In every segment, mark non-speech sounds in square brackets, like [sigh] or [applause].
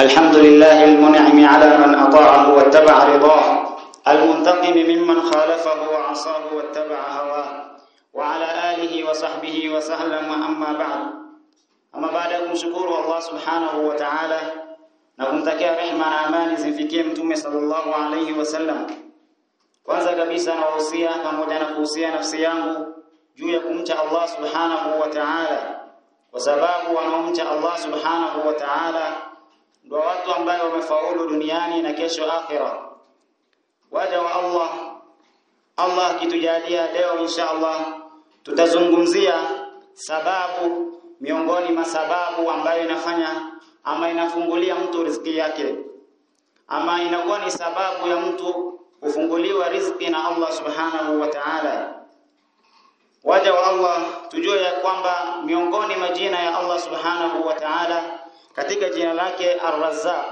الحمد لله المنعم على من أطاعه واتبع رضاه المنتقم ممن خالفه وعصاه واتبع هواه وعلى آله وصحبه وسلم أما بعد. أما بعد أن شكور الله سبحانه وتعالى. نكمتك رحمة أمان زنفكي متومي صلى الله عليه وسلم. kwanza kabisa nawahusia pamoja na kuhusia nafsi yangu الله سبحانه وتعالى. Allah Subhanahu wa Ta'ala kwa sababu ndio watu ambao wamefaulu duniani na kesho akhira waja wa Allah. Allah akitujalia leo insha Allah tutazungumzia sababu miongoni mwa sababu ambayo inafanya ama inafungulia mtu riziki yake ama inakuwa ni sababu ya mtu kufunguliwa riziki na Allah subhanahu wa ta'ala. Waja wa Allah tujue ya kwamba miongoni majina ya Allah subhanahu wa ta'ala katika jina lake Ar-Razzaq.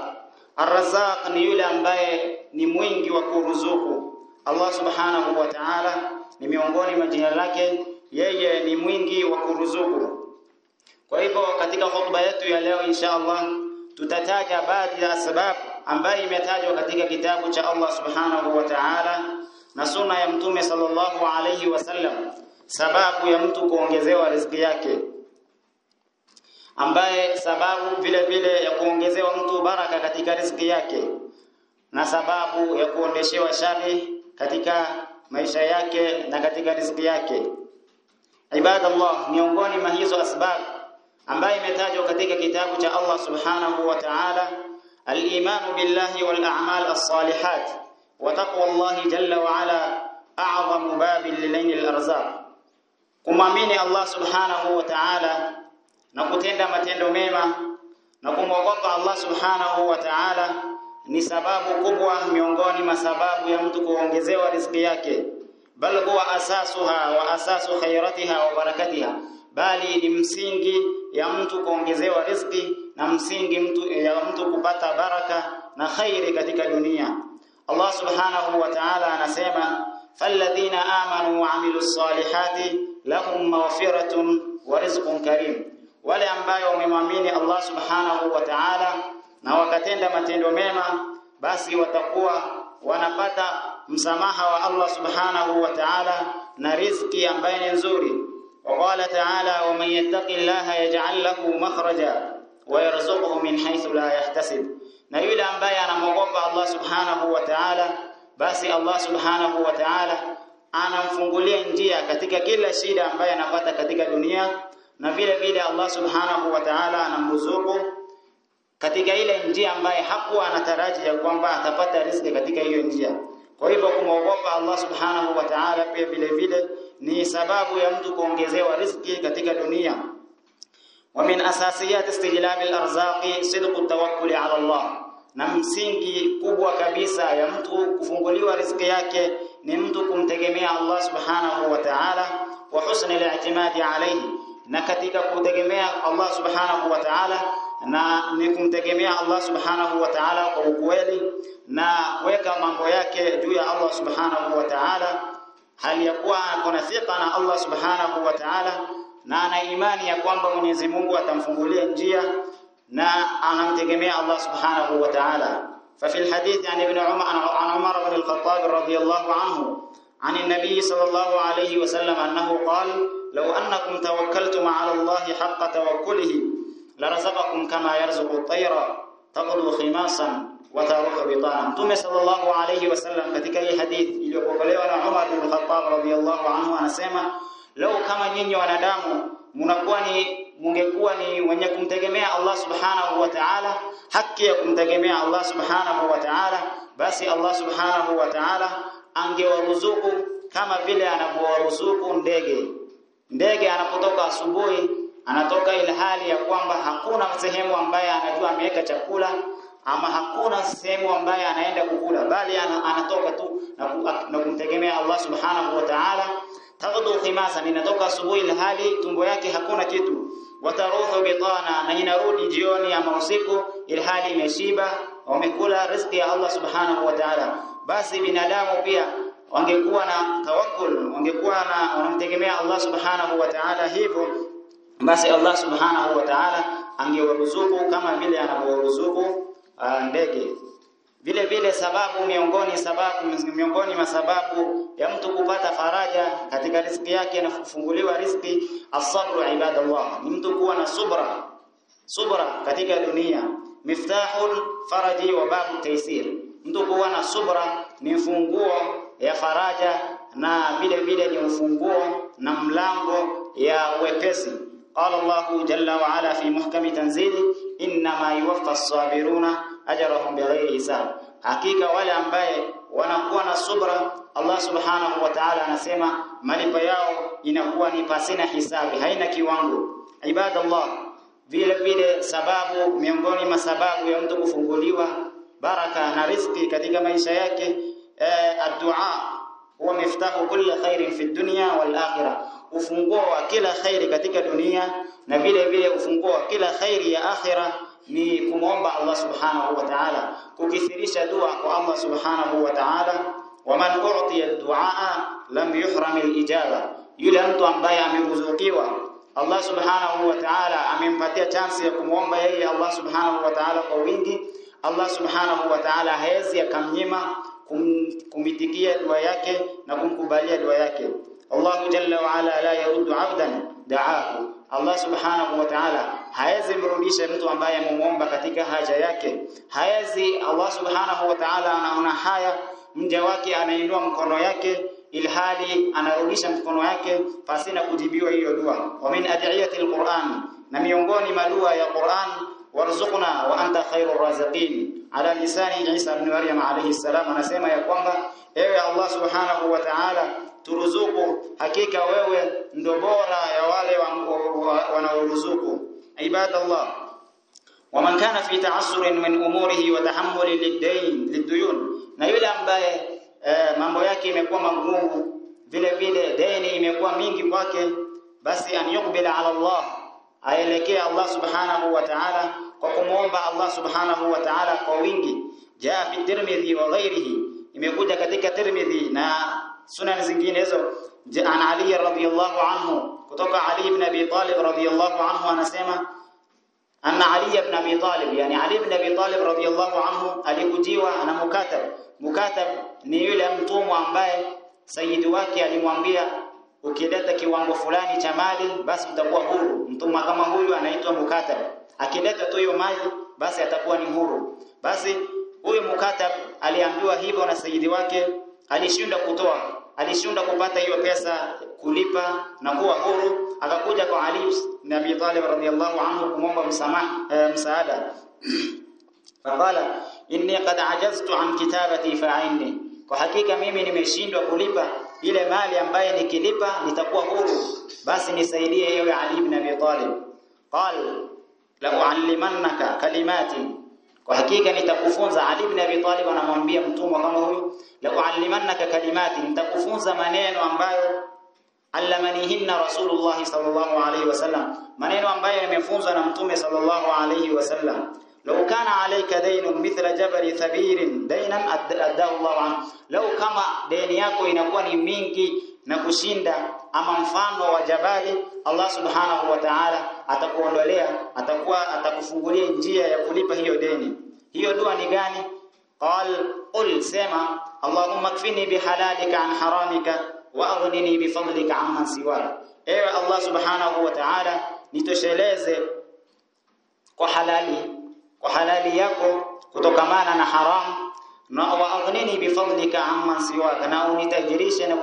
Ar-Razzaq ni yule ambaye ni mwingi wa kuruzuku. Allah subhanahu wa ta'ala ni miongoni mwa jina lake. Yeye ni mwingi wa kuruzuku. Kwa hivyo katika hotuba yetu ya leo insha Allah tutataja baadhi ya sababu ambayo imetajwa katika kitabu cha Allah subhanahu wa ta'ala na sunna ya mtume sallallahu alayhi wasallam sababu ya mtu kuongezewa riziki yake ambaye sababu vile vile ya kuongezewa mtu baraka katika riziki yake na sababu ya kuondeshewa shari katika maisha yake na katika riziki yake. Ibadallah miongoni mwa hizo asbab ambayo imetajwa katika kitabu cha Allah subhanahu wa ta'ala al-iman billahi wal a'mal as-salihat wa taqwa Allah jalla wa ala a'zamu babin lilayn al-arzaq kumwamini Allah subhanahu wa ta'ala na kutenda matendo mema na kumwogopa Allah subhanahu wa ta'ala ni sababu kubwa miongoni mwa sababu ya mtu kuongezewa riziki yake. Bal huwa asasuha wa asasu khairatiha wa barakatiha. Bali ni msingi ya mtu kuongezewa riziki na msingi mtu ya mtu kupata baraka na khairi katika dunia. Allah subhanahu wa ta'ala anasema falladhina amanu wa amilus salihati lahum maghfiratun wa rizqun karim wale ambayo wamemwamini Allah subhanahu wa ta'ala na wakatenda matendo mema basi watakuwa wanapata msamaha wa Allah subhanahu wa ta'ala na riziki ambayo ni nzuri وقال تعالى ومن يتق الله يجعل له مخرجا ويرزقه من حيث لا يحتسب na yule ambaye anamwogopa Allah subhanahu wa ta'ala basi Allah subhanahu wa ta'ala anamfungulia njia katika kila shida ambayo anapata katika dunia na vile vile Allah subhanahu wa ta'ala anamruzuku katika ile njia ambaye hakuwa anatarajia kwamba atapata riziki katika hiyo njia. Kwa hivyo kumwogopa Allah subhanahu wa ta'ala pia vile vile ni sababu ya mtu kuongezewa riziki katika dunia. Wa min asasiyat istijlabil arzaqi sidqu tawakkul ala Allah. Na msingi kubwa kabisa ya mtu kufunguliwa riziki yake ni mtu kumtegemea Allah subhanahu wa ta'ala wa husn al-i'timadi alayhi na katika kutegemea Allah subhanahu wa ta'ala na ni kumtegemea Allah subhanahu wa ta'ala kwa ukweli na weka mambo yake juu ya Allah subhanahu wa ta'ala hali ya kuwa akona thika na Allah subhanahu wa ta'ala na ana imani ya kwamba Mwenyezi Mungu atamfungulia njia na anamtegemea Allah subhanahu wa ta'ala ففي الحديث عن ابن عمر عن عمر بن الخطاب رضي الله عنه عن النبي صلى الله عليه وسلم أنه قال لو annakum tawakkaltum على الله حق tawakkulihi لرزقكم kama يرزق الطير ت taqdu khimasan wa taruhu bitana. Mtume sallallahu alayhi wasallam katika hii hadith iliyopokelewa na Umar bin Khattab radhiyallahu anhu anasema lau kama nyinyi wanadamu mnakuwa ni mungekuwa ni wenye kumtegemea Allah subhanahu wa ta'ala haki ya kumtegemea Allah subhanahu wa ta'ala basi Allah subhanahu wa ta'ala angewaruzuku kama vile anavyowaruzuku ndege ndege anapotoka asubuhi anatoka ile hali ya kwamba hakuna sehemu ambaye anajua ameweka chakula ama hakuna sehemu ambaye anaenda kukula bali anatoka tu na, kumtegemea Allah subhanahu wa ta'ala. Taghdu khimasa inatoka asubuhi hali tumbo yake hakuna kitu. Wataruhu bitana na inarudi jioni ama usiku ilhali imeshiba wamekula riziki ya Allah subhanahu wa ta'ala. Basi binadamu pia wangekuwa na tawakkul wangekuwa na wanamtegemea Allah subhanahu wa ta'ala hivyo basi Allah subhanahu wa ta'ala angewaruzuku kama vile anavyowaruzuku uh, ndege. Vile vile sababu miongoni sababu miongoni mwa sababu ya mtu kupata faraja katika riziki yake na kufunguliwa riziki asabru ibadallah. Ni mtu kuwa na subra subra katika dunia. Miftahul faraji wa babu taysir. Mtu kuwa na subra ni funguo ya faraja na vile vile ni ufunguo na mlango ya wepesi qala Allah jalla wa ala fi muhkami tanzili inma yuwaffa as-sabiruna ajrahum bighayri hisab. Hakika wale ambaye wanakuwa na subra Allah subhanahu wa ta'ala anasema malipo yao inakuwa ni pasina hisabi haina kiwango. Ibadallah vile vile sababu miongoni masababu ya mtu kufunguliwa baraka na riziki katika maisha yake addu'a huwa miftahu kulli khairin fi dunya wal akhirah. Ufunguo wa kila khairi katika dunia na vile vile ufunguo wa kila khairi ya akhirah ni kumwomba Allah subhanahu wa ta'ala. Kukithirisha dua kwa Allah subhanahu wa ta'ala waman u'tiya ad-du'a lam yuhram al-ijaba. Yule mtu ambaye ameruzukiwa Allah subhanahu wa ta'ala amempatia chance ya kumwomba yeye Allah subhanahu wa ta'ala kwa wingi. Allah subhanahu wa ta'ala hawezi akamnyima kum, kumitikia dua yake na kumkubalia dua yake. Allah jalla wa ala la yaruddu 'abdan da'ahu. Allah subhanahu wa ta'ala haezi mrudisha mtu ambaye amemuomba katika haja yake. Haezi Allah subhanahu wa ta'ala anaona haya mja wake anainua mkono yake ilhali anarudisha mkono yake pasina kujibiwa hiyo dua. Wa min ad'iyati alquran na miongoni madua ya Qur'an warzuqna wa anta khairur raziqin ala lisani Isa ibn Maryam alayhi salam anasema ya kwamba ewe Allah subhanahu wa ta'ala turuzuku. Hakika wewe ndo bora ya wale wanaoruzuku. Ibadallah. Waman kana fi ta'assurin min umurihi wa tahammulin lid-dayn lid-duyun. Na yule ambaye eh, mambo yake imekuwa magumu vile vile deni imekuwa mingi kwake basi an yuqbila ala Allah aelekee Allah subhanahu wa ta'ala kwa kumwomba Allah subhanahu wa ta'ala kwa wingi. Jaa fi tirmidhi wa ghairihi imekuja katika tirmidhi na sunan zingine hizo. An Ali radhiyallahu anhu kutoka Ali ibn Abi Talib radhiyallahu anhu anasema anna Ali ibn Abi Talib yani Ali ibn Abi Talib radhiyallahu anhu alikujiwa na mukatab. Mukatab ni yule mtumwa ambaye sayidi wake alimwambia ukileta kiwango fulani cha mali basi utakuwa huru. Mtumwa kama huyu anaitwa mukatab akileta tu hiyo mali basi atakuwa ni huru. Basi huyu mukatab aliambiwa hivyo na sayidi wake. Alishindwa kutoa alishindwa kupata hiyo pesa kulipa na kuwa huru. Akakuja kwa Ali ibn Abi Talib radhiyallahu anhu kumomba msamaha e, msaada. [clears throat] Faqala inni qad ajaztu an kitabati fa'inni kwa hakika mimi nimeshindwa kulipa ile mali ambaye nikilipa nitakuwa huru. Basi nisaidie ewe Ali ibn Abi Talib. Qal la uallimannaka kalimati kwa hakika nitakufunza Ali ibn Abi Talib anamwambia mtumwa kama huyu la uallimannaka kalimati nitakufunza maneno ambayo allamanihinna rasulullah sallallahu alayhi wasallam maneno ambayo nimefunzwa na mtume sallallahu alayhi wasallam law kana alayka daynun mithla jabali thabirin daynan addahu Allah an law kama deni yako inakuwa ni mingi na kushinda ama mfano wa jabali Allah subhanahu wa ta'ala atakuondolea atakuwa atakufungulia njia ya kulipa hiyo deni. Hiyo dua ni gani? Qal qul sema allahumma kfini bihalalika an haramika wa aghnini bifadlika amman siwak. Kwa halali kwa halali yako kutokamana na haramu. Na wa aghnini bifadlika amman siwaka na unitajirishe na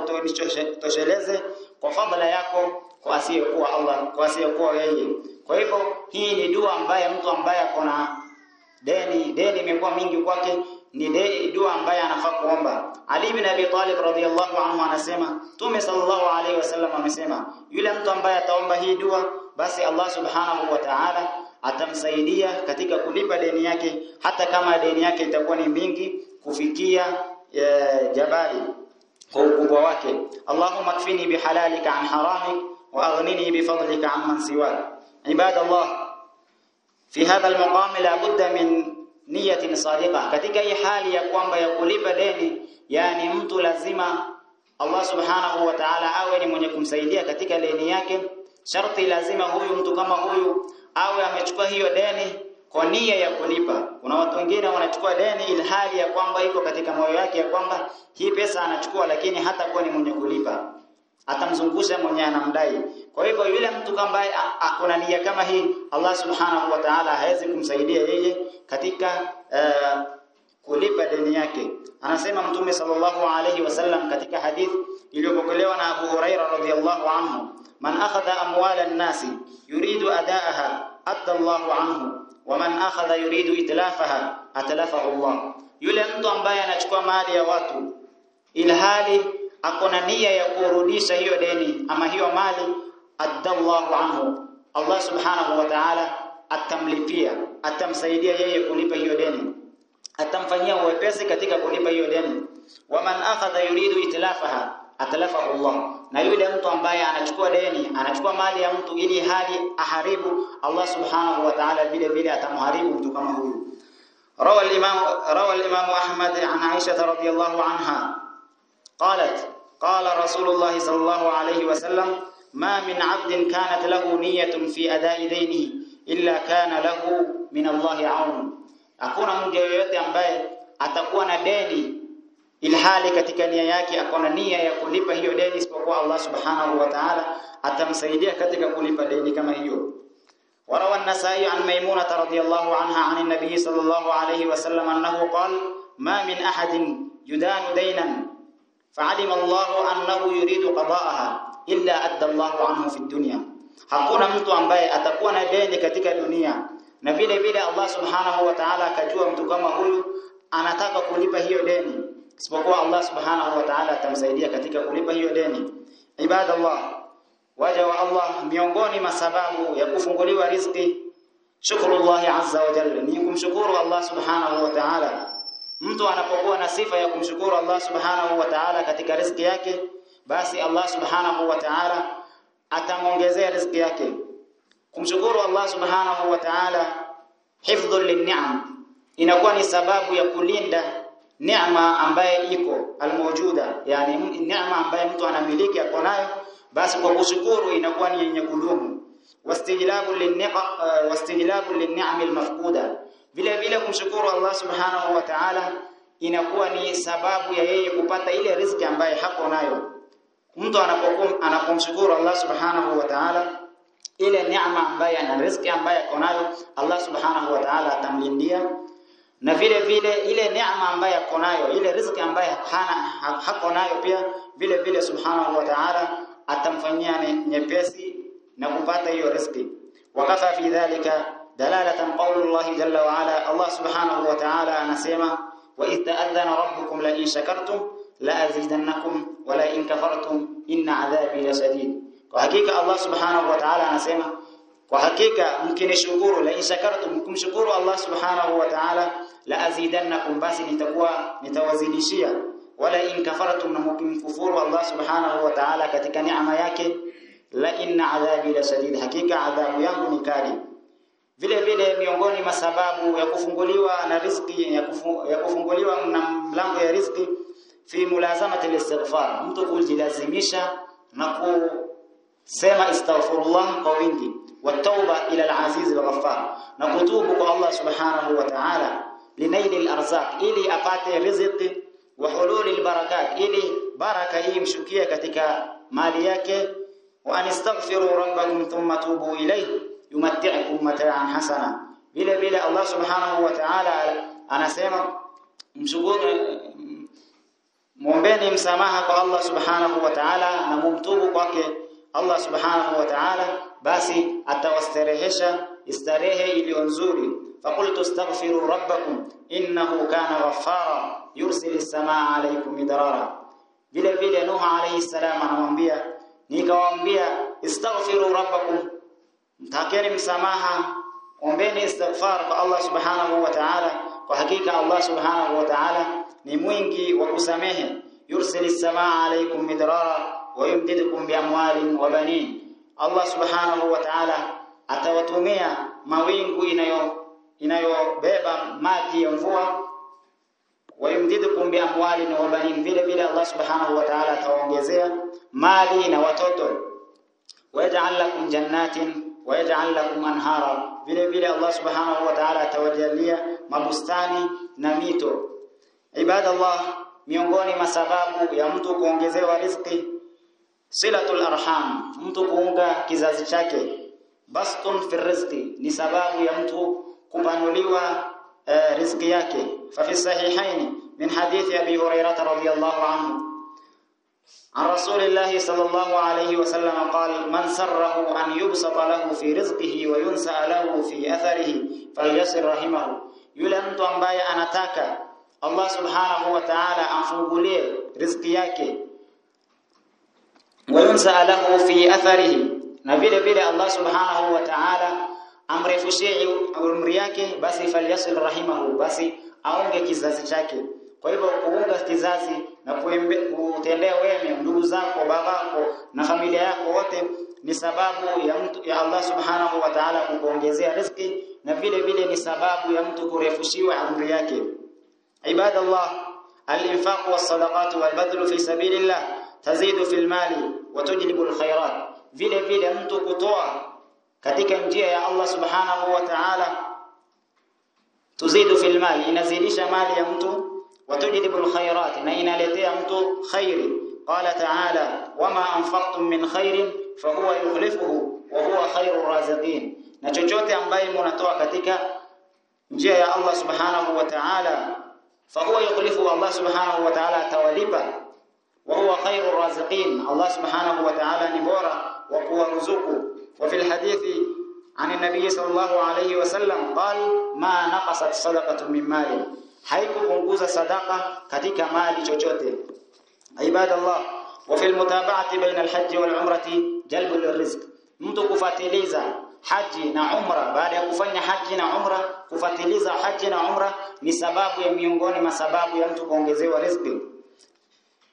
utosheleze kwa fadla yako kwa asiyekuwa Allah kwa asiyekuwa yeye. Kwa hivyo hii ni dua ambaye mtu ambaye akona deni deni imekuwa mingi kwake ni deni dua ambaye anafaa kuomba. Ali ibn Abi Talib radhiyallahu anhu anasema Tume sallallahu alaihi wasallam amesema yule mtu ambaye ataomba hii dua basi Allah subhanahu wa ta'ala atamsaidia katika kulipa deni yake hata kama deni yake itakuwa ni mingi kufikia e, jabali kwa ukubwa wake. Allahumma kfini bihalalika an haramik wa aghnini bifadlika amman siwak. Ibadallah fi hadha almaqam la budda min niyatin sadiqa. Katika hii hali ya kwamba ya kulipa deni yani mtu lazima Allah subhanahu wa ta'ala awe ni mwenye kumsaidia katika deni yake. Sharti lazima huyu mtu kama huyu awe amechukua hiyo deni kwa nia ya kulipa. Kuna watu wengine wanachukua deni ilhali ya kwamba iko katika moyo wake ya kwamba hii pesa anachukua lakini hata kuwa ni mwenye kulipa. Atamzungusha mwenye anamdai. Kwa hivyo yule mtu ambaye akona nia kama hii Allah subhanahu wa ta'ala hawezi kumsaidia yeye katika uh, kulipa deni yake. Anasema mtume sallallahu alayhi wasallam katika hadith iliyopokelewa na Abu Huraira radhiyallahu anhu man akhadha amwala an-nasi yuridu adaaha adda Allahu anhu wa man akhadha yuridu itlafaha atlafahu Allah. Yule mtu ambaye anachukua mali ya watu ilhali akona nia ya kurudisha hiyo deni ama hiyo mali addallahu anhu. Allah subhanahu wa ta'ala atamlipia atamsaidia yeye kulipa hiyo deni atamfanyia uwepesi katika kulipa hiyo deni waman akhadha yuridu itlafaha atlafahu Allah na yule mtu ambaye anachukua deni anachukua mali ya mtu ili hali aharibu Allah subhanahu wa ta'ala vile vile atamharibu mtu kama huyu روى الإمام روى الإمام أحمد عن عائشة رضي الله عنها قالت قال رسول الله صلى الله عليه وسلم ما من عبد كانت له نية في أداء دينه إلا كان له من الله عون hakuna mja yoyote ambaye atakuwa na deni ilhali katika nia yake akona nia ya kulipa hiyo deni isipokuwa Allah subhanahu wa ta'ala atamsaidia katika kulipa deni kama hiyo وروى النسائي عن ميمونة رضي الله عنها عن النبي صلى الله عليه وسلم أنه قال ما من أحد يدان دينا فعلم الله أنه يريد قضاءها إلا أدى الله عنه في الدنيا hakuna mtu ambaye atakuwa na deni katika dunia na vile vile Allah subhanahu wa ta'ala akajua mtu kama huyu anataka kulipa hiyo deni. Isipokuwa Allah subhanahu wa ta'ala atamsaidia katika kulipa hiyo deni. Ibadallah waja wa Allah miongoni masababu ya kufunguliwa riziki shukrullah azza wa jalla ni kumshukuru Allah subhanahu wa ta'ala. Mtu anapokuwa na sifa ya kumshukuru Allah subhanahu wa ta'ala katika riziki yake basi Allah subhanahu wa ta'ala atamongezea riziki yake kumshukuru Allah subhanahu wa ta'ala hifdhul lin'am inakuwa ni sababu ya kulinda neema ambaye iko almawjuda. Yani neema ambaye mtu anamiliki ako nayo basi kwa kushukuru inakuwa ni yenye kudumu. Wastijlabu linniqa wastijlabu linni'am almafquda vile vile kumshukuru Allah subhanahu wa ta'ala inakuwa ni sababu ya yeye kupata ile riziki ambaye hako nayo. Mtu anapomshukuru Allah subhanahu wa ta'ala ile neema ambayo ana riziki ambayo ako nayo Allah subhanahu wa ta'ala atamlindia. Na vile vile ile neema ambayo ako nayo ile riziki ambayo hana hako nayo pia vile vile subhanahu wa ta'ala atamfanyia nyepesi na kupata hiyo riziki. Wakafa fi dhalika dalalatan qaulullah jalla wa ala Allah subhanahu wa ta'ala anasema wa ista'adhana rabbukum la in shakartum la azidannakum wa la in kafartum inna adhabi lashadid kwa hakika Allah subhanahu wa ta'ala anasema kwa hakika mkinishukuru la in shakartum mkumshukuru Allah subhanahu wa ta'ala la azidannakum basi nitakuwa nitawazidishia. Wala in kafartum na mkimkufuru Allah subhanahu wa ta'ala katika neema yake la inna adhabi la shadid hakika adhabu yangu ni kali. Vile vile miongoni masababu ya kufunguliwa na riziki ya, kufu, ya kufunguliwa na mlango ya riziki fi mulazamati al-istighfar mtu kujilazimisha na kusema istaghfirullah kwa wingi. Wa tauba ila al-aziz al-ghaffar. Na kutubu kwa Allah subhanahu wa ta'ala. Linaili al-arzaq. Ili apate riziki wa hululi al-barakat. Ili baraka hii mshukie katika mali yake. Wa anistaghfiru rabbakum thumma tubu ilayhi. Yumatti'ukum mata'an hasana. Vile vile Allah subhanahu wa ta'ala anasema mshukuru muombeni msamaha kwa Allah subhanahu wa ta'ala na mumtubu kwake Allah subhanahu wa ta'ala basi atawastarehesha istarehe iliyo nzuri faqultu astaghfiru rabbakum innahu kana ghaffara yursilu as-samaa alaykum midrara vile vile Nuh alayhi salam anamwambia nikawaambia istaghfiru rabbakum mtakeni msamaha ombeni istighfar kwa Allah subhanahu wa ta'ala kwa hakika Allah subhanahu wa ta'ala ni mwingi wa kusamehe yursil as-samaa alaykum midrara wa yumdidukum bi amwalin wa banin. Allah subhanahu wa ta'ala atawatumia mawingu inayo inayobeba maji ya mvua. Wa yumdidukum bi amwalin wa banin vile vile Allah subhanahu wa ta'ala atawaongezea mali na watoto. Waja'al lakum jannatin wayaj'al lakum anhara. Vile vile Allah subhanahu wa ta'ala atawajalia mabustani na mito. Ibadallah miongoni masababu ya mtu kuongezewa riziki silatul arham mtu kuunga kizazi chake bastun fi rizqi ni sababu ya mtu kupanuliwa uh, riziki yake fa fi sahihain min hadithi abi hurairah radhiyallahu anhu عن رسول الله صلى الله عليه وسلم قال من سره أن يبسط له في رزقه وينسأ له في أثره فليصل رحمه yule mtu ambaye anataka Allah subhanahu wa ta'ala amfungulie riziki yake wayunsa lahu fi atharihi. Na vile vile Allah subhanahu wa ta'ala amrefushie umri yake basi falyasil rahimahu basi aunge kizazi chake. Kwa hivyo kuunga kizazi na kutendea wema ndugu zako babako na familia yako wote ni sababu ya mtu ya Allah subhanahu wa ta'ala kukuongezea riziki na vile vile ni sababu ya mtu kurefushiwa umri yake. Ibadallah al-infaq was-sadaqat wal-badl fi sabilillah tazidu fil mali wa tujlibu alkhairat vile vile mtu kutoa katika njia ya Allah subhanahu wa ta'ala tuzidu fil mali inazidisha mali ya mtu wa tujlibu alkhairat na inaletea mtu khairi. Qala ta'ala wama anfaqtum min khairin fahuwa yukhlifuhu wa huwa khairur raziqin. Na chochote ambaye mnatoa katika njia ya Allah subhanahu wa ta'ala fahuwa yukhlifuhu Allah subhanahu wa ta'ala atawalipa wa huwa khairu raziqin. Allah subhanahu wa ta'ala ni bora wa kuwaruzuku wa fil hadithi ani nabii sallallahu alayhi wasallam qal ma naqasat sadaqatu min mali haikupunguza sadaka katika mali chochote. Ibadallah wa fil mutaba'ati baina al-hajj wal umrati jalbu al-rizq mtu kufatiliza haji na umra baada ya kufanya haji na umra kufatiliza haji na umra ni sababu ya miongoni masababu ya mtu kuongezewa riziki.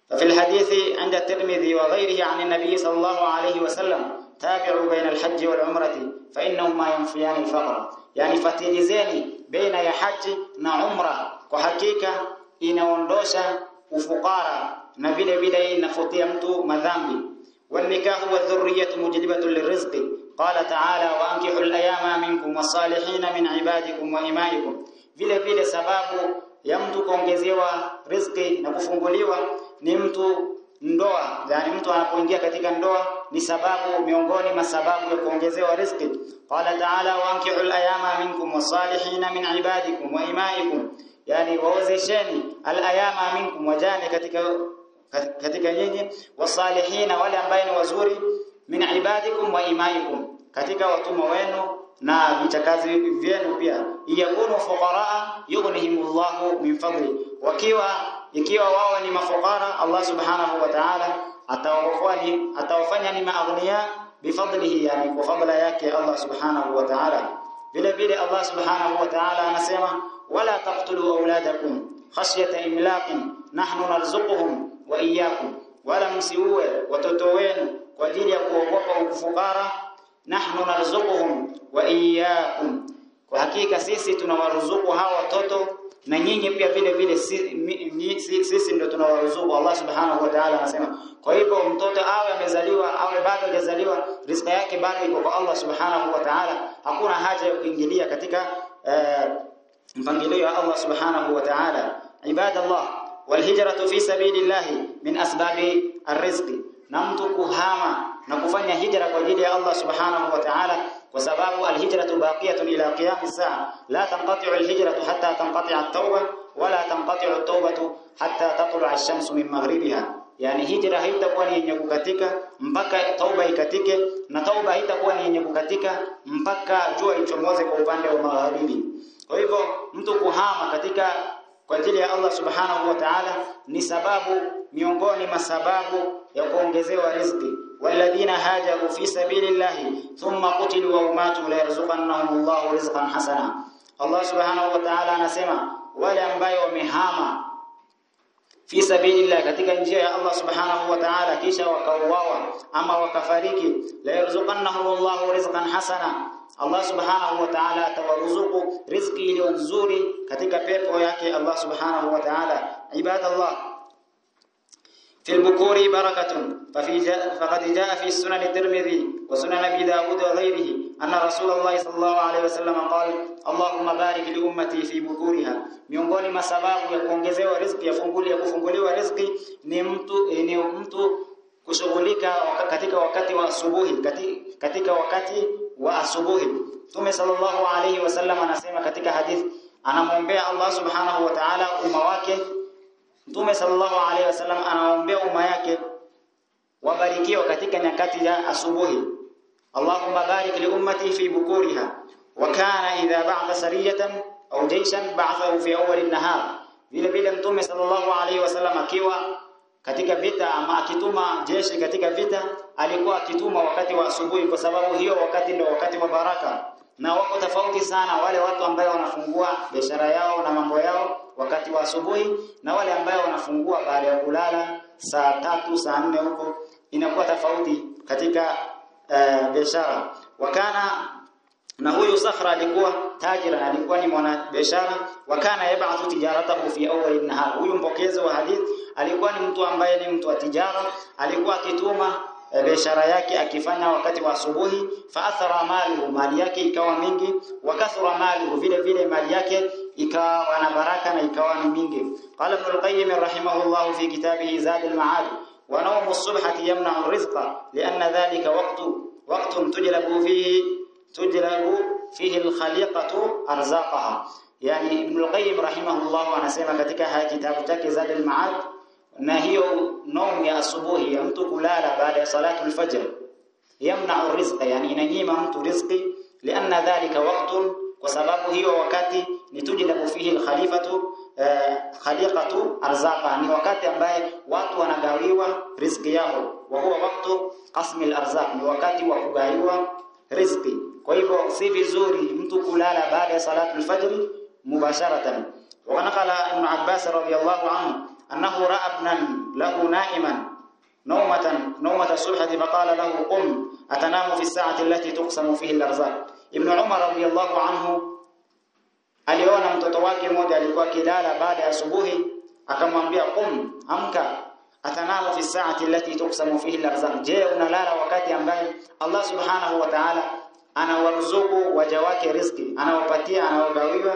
ففي الحديث عند الترمذي وغيره عن النبي صلى الله عليه وسلم تابعوا بين الحج والعمرة فإنهما ينفيان الفقر. يعني فتilizeni baina ya haji na umra kwa hakika inaondosha ufukara na vile vile inafutia mtu والنكاح والذرية مجلبة للرزق. قال تعالى وأنكحوا الأيام منكم والصالحين من عبادكم وإمائكم. vile vile mtu kuongezewa riziki na kufunguliwa ni mtu ndoa. Yani mtu anapoingia katika ndoa ni sababu miongoni mwa sababu ya kuongezewa riziki. Qala ta'ala wankihul ayama minkum wasalihina min ibadikum wa imaikum. Yani waozesheni alayama minkum wajane katika katika nyinyi. Wasalihina wale ambaye ni wazuri min ibadikum wa imaikum. Katika watumwa wenu na vichakazi vyenu pia. Yakunu fuqara yughnihimullahu min fadli. Wakiwa ikiwa wao ni mafukara Allah subhanahu wa ta'ala atawafanya atawafanya ni maghniya bifadlihi yani kwa fadla yake Allah subhanahu wa ta'ala. Vile vile Allah subhanahu wa ta'ala anasema wala taqtulu auladakum khashyata imlaqin nahnu narzuquhum wa iyyakum. Wala msiue watoto wenu kwa ajili ya kuogopa ufukara nahnu narzuquhum wa iyyakum. Kwa hakika sisi tunawaruzuku hawa watoto na nyinyi pia vile vile sisi, sisi ndio tunawaruzuku Allah subhanahu wa ta'ala anasema kwa hivyo mtoto awe amezaliwa awe bado hajazaliwa riziki yake bado iko kwa Allah subhanahu wa ta'ala. Hakuna haja ya kuingilia katika mpangilio ya Allah subhanahu wa ta'ala. Ibadallah walhijratu fi sabilillahi min asbabi arrizqi na mtu kuhama na kufanya hijra kwa ajili ya Allah subhanahu wa ta'ala kwa sababu alhijratu baqiyatun ila qiyam as-saa. La tanqati'u alhijratu hatta tanqati'a at-tauba wala tanqati'u at-taubatu hatta tatlu'a ash-shamsu min maghribiha. Yani hijra haitakuwa ni yenye kukatika mpaka tauba ikatike na tauba haitakuwa ni yenye kukatika mpaka jua ichomoze kwa upande wa magharibi. Kwa hivyo mtu kuhama katika kwa ajili ya Allah subhanahu wa ta'ala ni sababu miongoni mwa sababu ya kuongezewa riziki. Walladhina hajaru fi sabilillahi thumma qutilu wa umatu la yarzuqannahum Allahu rizqan hasana. Allah subhanahu wa ta'ala anasema wale ambao wamehama fi sabilillah katika njia ya Allah subhanahu wa ta'ala kisha wakauawa ama wakafariki la yarzuqannahum Allahu rizqan hasana. Allah subhanahu wa ta'ala atawaruzuku riziki iliyo nzuri katika pepo yake Allah subhanahu wa ta'ala. Ibadallah في البكور بركة فقد جاء في السنن الترمذي وسنن أبي داود وغيره أن رسول الله صلى الله عليه وسلم قال اللهم بارك لأمتي في بكورها. من ما سباب يكون جزء ورزق يفنقل يفنقل ورزقي نمتو نمتو كشغلك كتك وقتي وصبوه كتك وقتي وصبوه ثم صلى الله عليه وسلم أنا سمع كتك حديث. أنا مبيع الله سبحانه وتعالى أمواكه Mtume sallallahu alaihi wasallam anaombea umma yake wabarikiwa katika nyakati za asubuhi. Allahumma barik li ummati fi bukuriha wa kana idha ba'atha sariyatan au jayshan ba'athahu fi awwal an-nahar vile vile Mtume sallallahu alaihi wasallam akiwa katika vita ama akituma jeshi katika vita alikuwa akituma wakati wa asubuhi kwa sababu hiyo wakati ndio wakati wa baraka. Na wako tofauti sana wale watu ambao wanafungua biashara yao na mambo yao wakati wa asubuhi na wale ambao wanafungua baada ya kulala saa tatu saa nne huko inakuwa tofauti katika uh, biashara. Wakana na huyu Sakhra alikuwa tajira alikuwa ni mwanabiashara. Wakana yab'athu tijaratahu fi awwal an-nahar huyu mpokezi wa hadith alikuwa ni mtu ambaye ni mtu wa tijara. Alikuwa akituma biashara yake akifanya wakati wa asubuhi fa athara maluhu mali yake ikawa mingi wakathura maluhu vile vile mali yake ikawa na baraka na ikawa ni mingi qala ibn al-qayyim rahimahullah fi kitabihi zad al-ma'ad wa nawm as-subhati yamna'u ar-rizqa li'anna dhalika waqtu waqtun tujlabu fihi tujlabu fihi al-khaliqatu arzaqaha yani ibn al-qayyim rahimahullah anasema katika haya kitabu chake zad al-ma'ad na hiyo naumu ya asubuhi ya mtu kulala baada ya salatu al-fajr yamna'u rizqa yani inanyima mtu rizqi lianna dhalika waqtun kwa sababu hiyo wakati ni tujlabu fihi al-khalifatu khaliqatu arzaqa ni wakati ambaye watu wanagawiwa riziki yao wa huwa waqtu qasmi al-arzaq ni wakati wa kugawiwa riziki kwa hivyo si vizuri mtu kulala baada ya salatu al-fajr mubasharatan. Wa naqala ibn Abbas radiyallahu anhu أنه رأى ابنا له نائما نومة نومة الصلحة فقال له قم أتنام في الساعة التي تقسم فيه الأرزاق. ابن عمر رضي الله عنه أليون متطواك مودي ألقوا كدالة بعد أسبوه أكما أنبيا قم أمك أتنام في الساعة التي تقسم فيه الأرزاق. جاءنا لا وقت أنبال الله سبحانه وتعالى أنا ورزوك وجواك رزقي أنا وفتي أنا وقويبا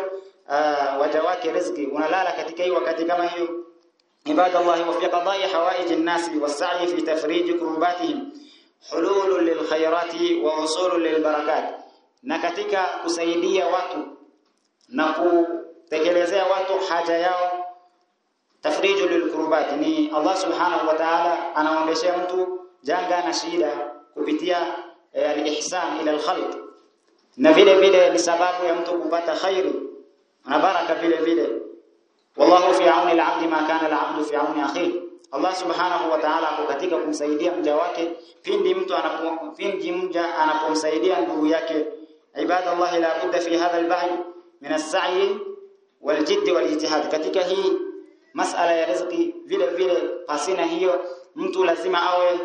آه، وجواك رزقي. ونلالا كتكي وكتكما هيو عباد الله وفي قضاء حوائج الناس والسعي في تفريج كرباتهم حلول للخيرات ووصول للبركات na katika kusaidia watu na kutekelezea watu haja yao tafriju lilkurbat ni Allah subhanahu wa ta'ala anaondeshea mtu janga na shida kupitia eh, al-ihsan ila al-khalq na vile vile ni sababu ya mtu kupata khairi na baraka vile vile wallahu fi auni al-'abdi ma kana al-'abdu fi auni akhihi Allah subhanahu wa ta'ala ako katika kumsaidia mja wake pindi mtu anapo mja anapomsaidia ndugu yake. Ibadallah la budda fi hadha al-ba'i min as-sa'i wal-jidd wal-ijtihad. Katika hii masala ya riziki vile vile pasina hiyo mtu lazima awe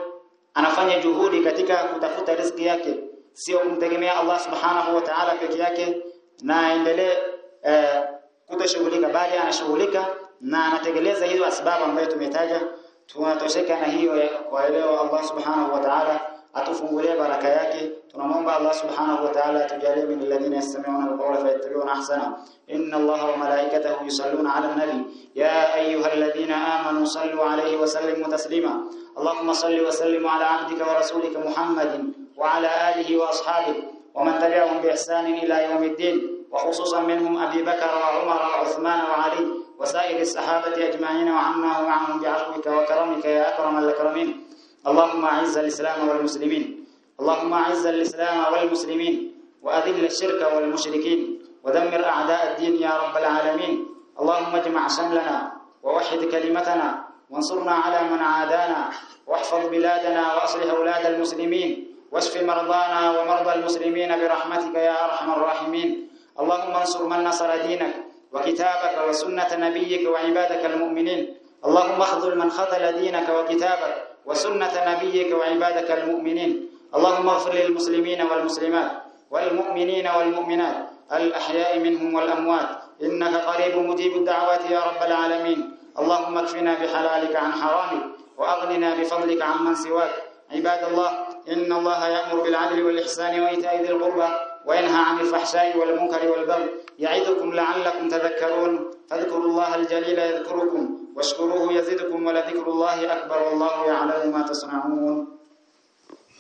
anafanya juhudi katika kutafuta riziki yake. Sio kumtegemea Allah subhanahu wa ta'ala peke yake na aendelee eh, kutoshughulika bali anashughulika na anatekeleza hizo asbabu ambayo tumetaja tunatosheka na hiyo kwa leo Allah subhanahu wa ta'ala atufungulie baraka yake tunamwomba Allah subhanahu wa ta'ala atujalie min alladhina yastami'una alqawla fayattabi'una ahsana inna Allaha wa malaikatahu yusalluna 'ala an-nabi ya ayyuhalladhina amanu sallu 'alayhi wa sallimu taslima Allahumma salli wa sallim 'ala 'abdika wa rasulika Muhammadin wa 'ala alihi wa ashabihi wa man tabi'ahum bi ihsanin ila yawmiddin وخصوصا منهم أبي بكر وعمر وعثمان وعلي وسائر الصحابة أجمعين وعنا ومعهم بعفوك وكرمك يا أكرم الأكرمين. اللهم أعز الإسلام والمسلمين. اللهم أعز الإسلام والمسلمين. وأذل الشرك والمشركين. ودمر أعداء الدين يا رب العالمين. اللهم اجمع شملنا ووحد كلمتنا. وانصرنا على من عادانا. واحفظ بلادنا وأصلح أولاد المسلمين. واشف مرضانا ومرضى المسلمين برحمتك يا أرحم الراحمين. اللهم انصر من نصر دينك وكتابك وسنة نبيك وعبادك المؤمنين اللهم اخذل من خذل دينك وكتابك وسنة نبيك وعبادك المؤمنين اللهم اغفر للمسلمين والمسلمات والمؤمنين والمؤمنات الأحياء منهم والأموات إنك قريب مجيب الدعوات يا رب العالمين اللهم اكفنا بحلالك عن حرامك وأغننا بفضلك عمن سواك عباد الله إن الله يأمر بالعدل والإحسان وإيتاء ذي القربى وينهى عن الفحشاء والمنكر والبغي يعظكم لعلكم تذكرون فاذكروا الله الجليل يذكركم واشكروه يزدكم ولذكر الله أكبر والله يعلم ما تصنعون